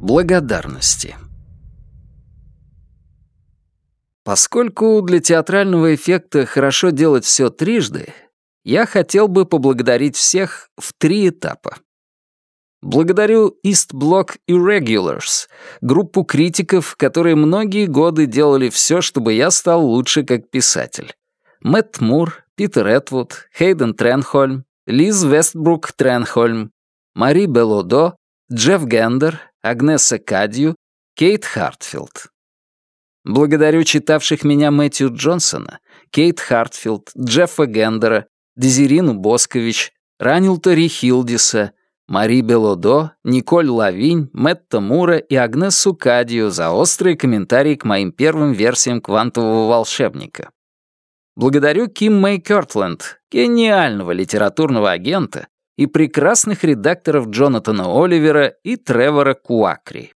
Благодарности. Поскольку для театрального эффекта хорошо делать все трижды, я хотел бы поблагодарить всех в три этапа. Благодарю East Block Irregulars, группу критиков, которые многие годы делали все, чтобы я стал лучше как писатель. Мэтт Мур, Питер Этвуд, Хейден Тренхольм, Лиз Вестбрук Тренхольм, Мари Белодо, Джефф Гендер, Агнеса Кадью, Кейт Хартфилд. Благодарю читавших меня Мэтью Джонсона, Кейт Хартфилд, Джеффа Гендера, Дезирину Боскович, Ранилта Рихилдиса, Мари Белодо, Николь Лавинь, Мэтта Мура и Агнесу Кадию за острые комментарии к моим первым версиям «Квантового волшебника». Благодарю Ким Мэй Кёртленд, гениального литературного агента, и прекрасных редакторов Джонатана Оливера и Тревора Куакри.